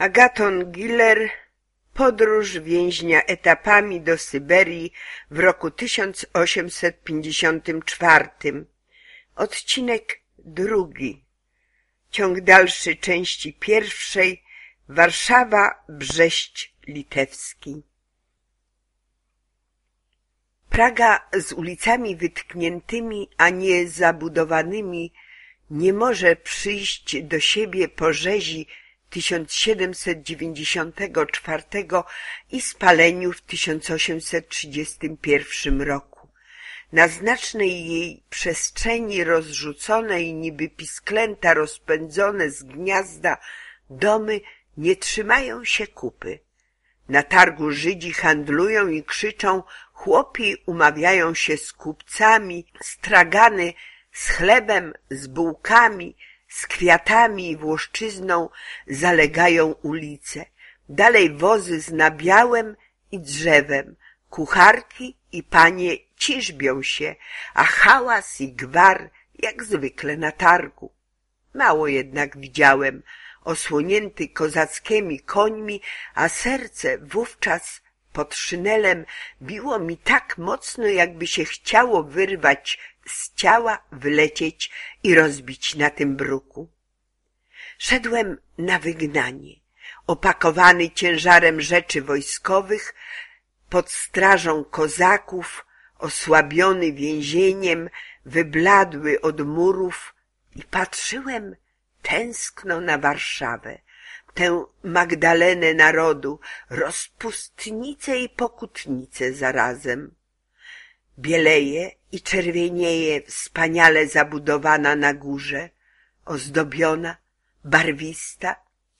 Agaton Giller Podróż więźnia etapami do Syberii w roku 1854 Odcinek drugi. Ciąg dalszy części pierwszej. Warszawa, Brześć Litewski. Praga z ulicami wytkniętymi, a nie zabudowanymi nie może przyjść do siebie po rzezi 1794 i spaleniu w 1831 roku. Na znacznej jej przestrzeni rozrzucone i niby pisklęta rozpędzone z gniazda domy nie trzymają się kupy. Na targu Żydzi handlują i krzyczą, chłopi umawiają się z kupcami, stragany z chlebem, z bułkami, z kwiatami i włoszczyzną zalegają ulice. Dalej wozy z nabiałem i drzewem. Kucharki i panie ciżbią się, a hałas i gwar jak zwykle na targu. Mało jednak widziałem, osłonięty kozackimi końmi, a serce wówczas pod szynelem biło mi tak mocno, jakby się chciało wyrwać z ciała, wylecieć i rozbić na tym bruku. Szedłem na wygnanie, opakowany ciężarem rzeczy wojskowych, pod strażą kozaków, osłabiony więzieniem, wybladły od murów i patrzyłem tęskno na Warszawę, tę Magdalenę narodu, rozpustnicę i pokutnicę zarazem. Bieleje i czerwienieje wspaniale zabudowana na górze, ozdobiona, barwista,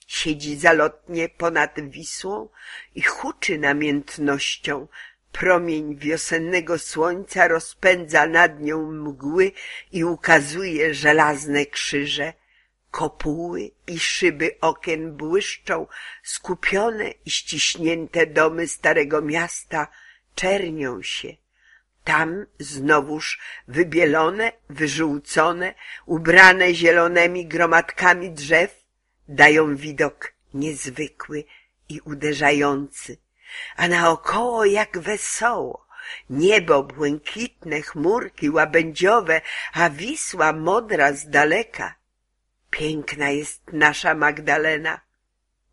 siedzi zalotnie ponad Wisłą i huczy namiętnością. Promień wiosennego słońca rozpędza nad nią mgły i ukazuje żelazne krzyże. Kopuły i szyby okien błyszczą, skupione i ściśnięte domy starego miasta czernią się. Tam znowuż wybielone, wyżółcone, ubrane zielonymi gromadkami drzew, dają widok niezwykły i uderzający, a naokoło jak wesoło, niebo błękitne, chmurki łabędziowe, a Wisła modra z daleka. Piękna jest nasza Magdalena.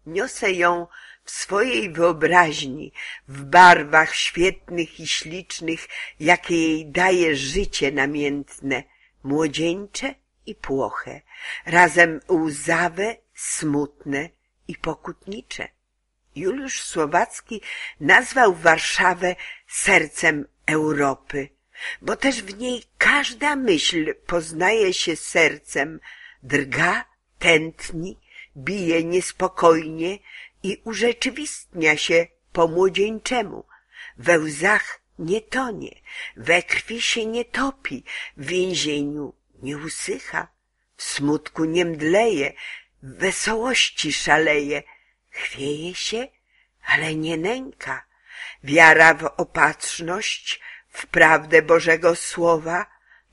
Niosę ją w swojej wyobraźni, w barwach świetnych i ślicznych, jakie jej daje życie namiętne, młodzieńcze i płoche, razem łzawe, smutne i pokutnicze. Juliusz Słowacki nazwał Warszawę sercem Europy, bo też w niej każda myśl poznaje się sercem, drga, tętni, bije niespokojnie i urzeczywistnia się po młodzieńczemu. We łzach nie tonie, we krwi się nie topi, w więzieniu nie usycha, w smutku nie mdleje, w wesołości szaleje, chwieje się, ale nie nęka. Wiara w opatrzność, w prawdę Bożego Słowa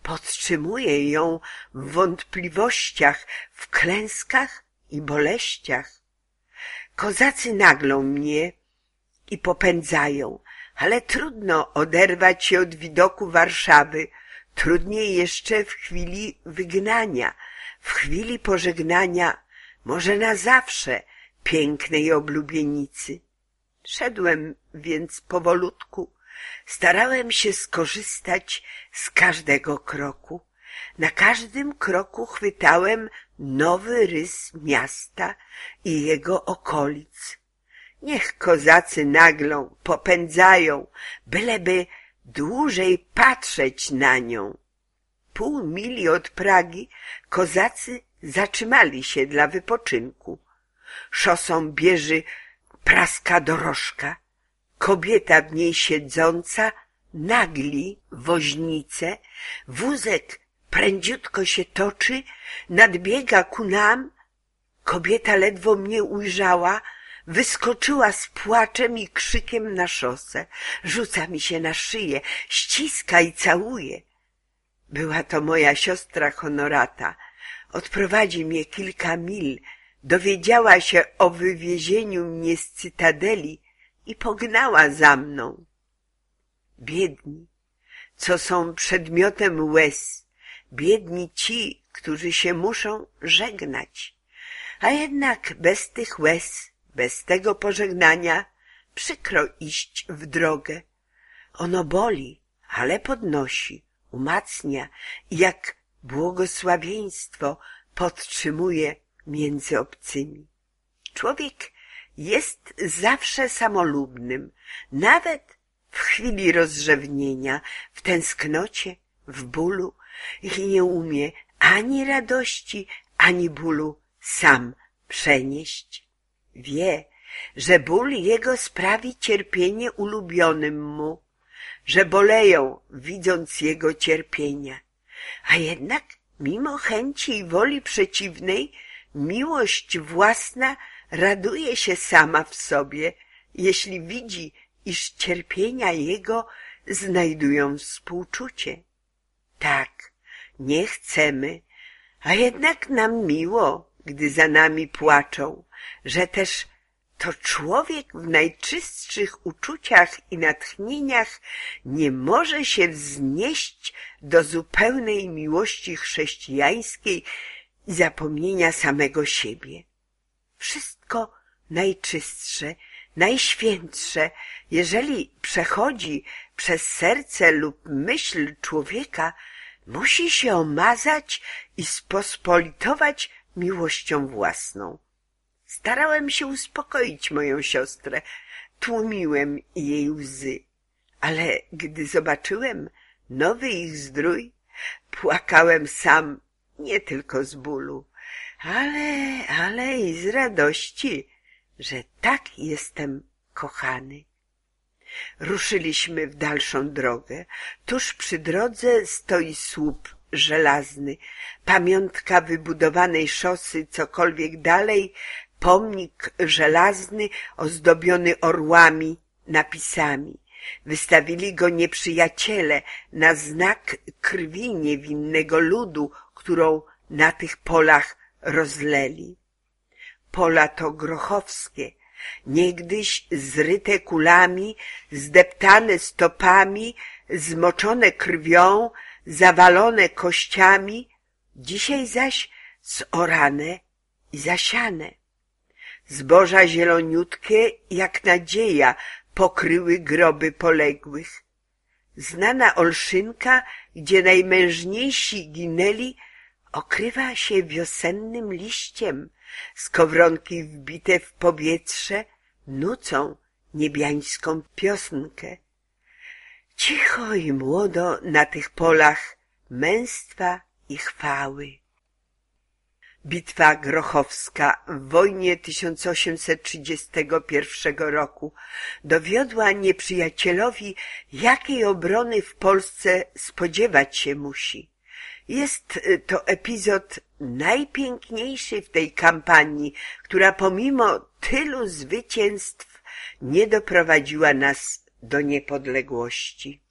podtrzymuje ją w wątpliwościach, w klęskach i boleściach. Kozacy naglą mnie i popędzają, ale trudno oderwać się od widoku Warszawy, trudniej jeszcze w chwili wygnania, w chwili pożegnania, może na zawsze, pięknej oblubienicy. Szedłem więc powolutku, starałem się skorzystać z każdego kroku. Na każdym kroku chwytałem nowy rys miasta i jego okolic. Niech kozacy naglą, popędzają, byleby dłużej patrzeć na nią. Pół mili od Pragi kozacy zatrzymali się dla wypoczynku. Szosą bieży praska dorożka. Kobieta w niej siedząca nagli woźnicę, wózek prędziutko się toczy, nadbiega ku nam. Kobieta ledwo mnie ujrzała, wyskoczyła z płaczem i krzykiem na szosę. Rzuca mi się na szyję, ściska i całuje. Była to moja siostra Honorata. Odprowadzi mnie kilka mil, dowiedziała się o wywiezieniu mnie z cytadeli i pognała za mną. Biedni, co są przedmiotem łez, biedni ci, którzy się muszą żegnać. A jednak bez tych łez, bez tego pożegnania, przykro iść w drogę. Ono boli, ale podnosi, umacnia i jak błogosławieństwo podtrzymuje między obcymi. Człowiek jest zawsze samolubnym, nawet w chwili rozrzewnienia, w tęsknocie, w bólu i nie umie ani radości, ani bólu sam przenieść. Wie, że ból jego sprawi cierpienie ulubionym mu, że boleją, widząc jego cierpienia. A jednak, mimo chęci i woli przeciwnej, miłość własna raduje się sama w sobie, jeśli widzi, iż cierpienia jego znajdują współczucie. Tak, nie chcemy, a jednak nam miło, gdy za nami płaczą, że też to człowiek w najczystszych uczuciach i natchnieniach nie może się wznieść do zupełnej miłości chrześcijańskiej i zapomnienia samego siebie. Wszystko najczystsze, najświętsze, jeżeli przechodzi przez serce lub myśl człowieka, musi się omazać i spospolitować miłością własną. Starałem się uspokoić moją siostrę, tłumiłem jej łzy, ale gdy zobaczyłem nowy ich zdrój, płakałem sam nie tylko z bólu, ale, ale i z radości, że tak jestem kochany. Ruszyliśmy w dalszą drogę. Tuż przy drodze stoi słup żelazny, pamiątka wybudowanej szosy, cokolwiek dalej, pomnik żelazny ozdobiony orłami, napisami. Wystawili go nieprzyjaciele na znak krwi niewinnego ludu, którą na tych polach rozleli. Pola to grochowskie, niegdyś zryte kulami, zdeptane stopami, zmoczone krwią, zawalone kościami, dzisiaj zaś zorane i zasiane. Zboża zieloniutkie jak nadzieja pokryły groby poległych. Znana olszynka, gdzie najmężniejsi ginęli, okrywa się wiosennym liściem, skowronki wbite w powietrze nucą niebiańską piosnkę. Cicho i młodo na tych polach męstwa i chwały. Bitwa Grochowska w wojnie 1831 roku dowiodła nieprzyjacielowi, jakiej obrony w Polsce spodziewać się musi. Jest to epizod najpiękniejszy w tej kampanii, która pomimo tylu zwycięstw nie doprowadziła nas do niepodległości.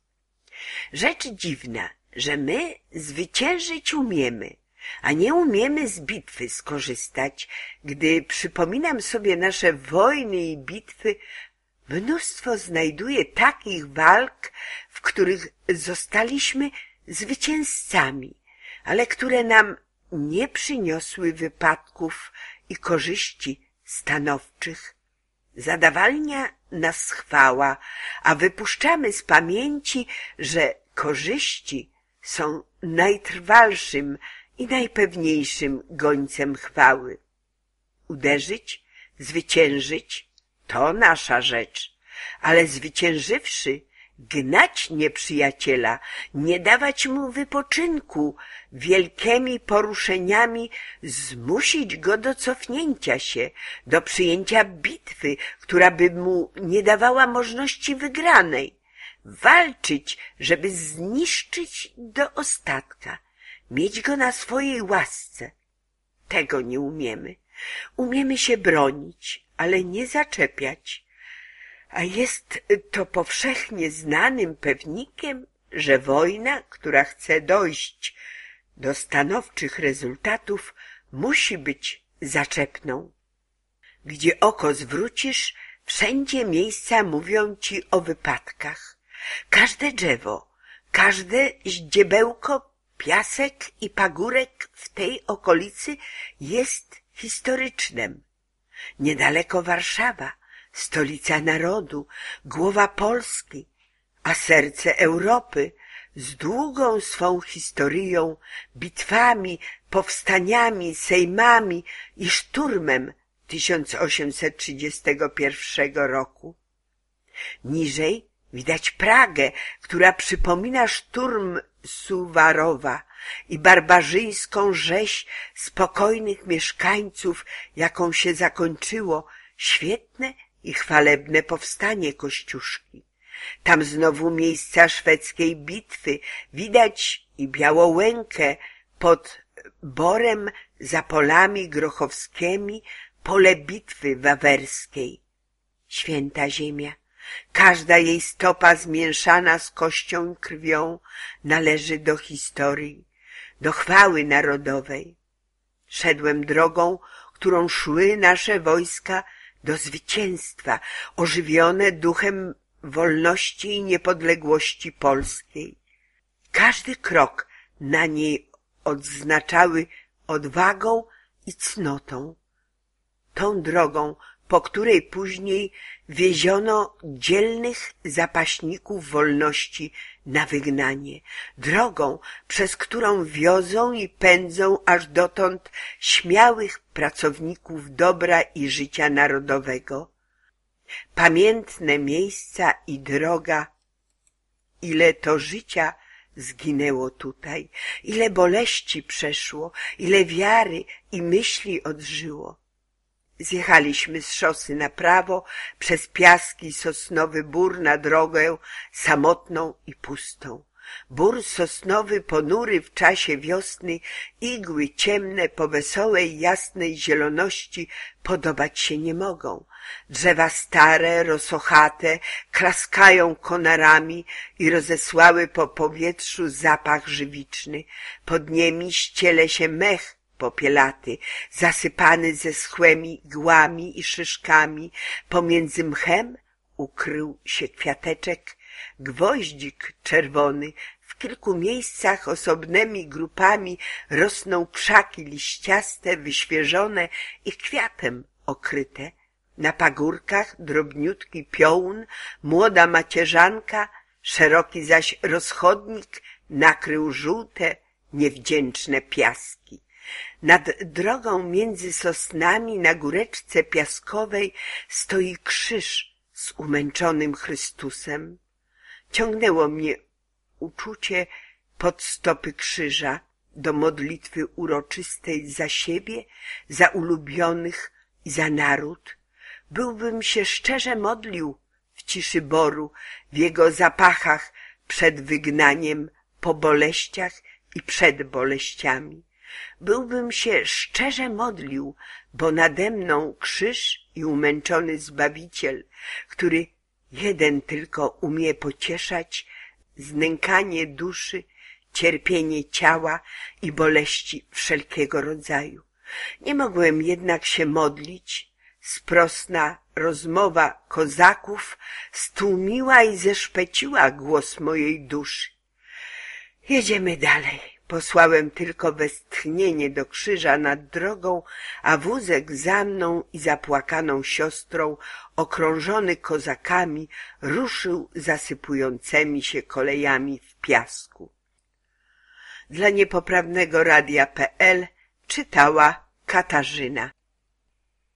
Rzecz dziwna, że my zwyciężyć umiemy, a nie umiemy z bitwy skorzystać. Gdy przypominam sobie nasze wojny i bitwy, mnóstwo znajduję takich walk, w których zostaliśmy zwycięzcami, ale które nam nie przyniosły wypadków i korzyści stanowczych. Zadawalnia nas chwała, a wypuszczamy z pamięci, że korzyści są najtrwalszym i najpewniejszym gońcem chwały. Uderzyć, zwyciężyć to nasza rzecz, ale zwyciężywszy, gnać nieprzyjaciela, nie dawać mu wypoczynku, wielkimi poruszeniami zmusić go do cofnięcia się, do przyjęcia bitwy, która by mu nie dawała możliwości wygranej, walczyć, żeby zniszczyć do ostatka, mieć go na swojej łasce. Tego nie umiemy. Umiemy się bronić, ale nie zaczepiać. A jest to powszechnie znanym pewnikiem, że wojna, która chce dojść do stanowczych rezultatów, musi być zaczepną. Gdzie oko zwrócisz, wszędzie miejsca mówią ci o wypadkach. Każde drzewo, każde ździebełko, piasek i pagórek w tej okolicy jest historycznym. Niedaleko Warszawa, stolica narodu, głowa Polski, a serce Europy z długą swą historią, bitwami, powstaniami, sejmami i szturmem 1831 roku. Niżej widać Pragę, która przypomina szturm Suwarowa i barbarzyńską rzeź spokojnych mieszkańców, jaką się zakończyło świetne i chwalebne powstanie Kościuszki. Tam znowu miejsca szwedzkiej bitwy, widać i Białołękę pod Borem za polami grochowskimi, pole bitwy wawerskiej. Święta ziemia, każda jej stopa zmieszana z kością i krwią należy do historii, do chwały narodowej. Szedłem drogą, którą szły nasze wojska do zwycięstwa, ożywione duchem wolności i niepodległości polskiej. Każdy krok na niej odznaczały odwagą i cnotą. Tą drogą, po której później wieziono dzielnych zapaśników wolności na wygnanie, drogą, przez którą wiozą i pędzą aż dotąd śmiałych pracowników dobra i życia narodowego. Pamiętne miejsca i droga, ile to życia zginęło tutaj, ile boleści przeszło, ile wiary i myśli odżyło. Zjechaliśmy z szosy na prawo, przez piaski sosnowy bór na drogę samotną i pustą. Bór sosnowy ponury w czasie wiosny, igły ciemne po wesołej, jasnej zieloności podobać się nie mogą. Drzewa stare, rosochate, klaskają konarami i rozesłały po powietrzu zapach żywiczny. Pod niemi ściele się mech popielaty, zasypany ze schłymi igłami i szyszkami. Pomiędzy mchem ukrył się kwiateczek, gwoździk czerwony, w kilku miejscach osobnymi grupami rosną krzaki liściaste, wyświeżone i kwiatem okryte. Na pagórkach drobniutki piołun, młoda macierzanka, szeroki zaś rozchodnik nakrył żółte, niewdzięczne piaski. Nad drogą między sosnami na góreczce piaskowej stoi krzyż z umęczonym Chrystusem. Ciągnęło mnie uczucie pod stopy krzyża do modlitwy uroczystej za siebie, za ulubionych i za naród. Byłbym się szczerze modlił w ciszy boru, w jego zapachach przed wygnaniem, po boleściach i przed boleściami. Byłbym się szczerze modlił, bo nade mną krzyż i umęczony Zbawiciel, który jeden tylko umie pocieszać znękanie duszy, cierpienie ciała i boleści wszelkiego rodzaju. Nie mogłem jednak się modlić, sprosna rozmowa kozaków stłumiła i zeszpeciła głos mojej duszy. Jedziemy dalej. Posłałem tylko westchnienie do krzyża nad drogą, a wózek za mną i zapłakaną siostrą, okrążony kozakami, ruszył zasypującymi się kolejami w piasku. Dla niepoprawnego radia.pl czytała Katarzyna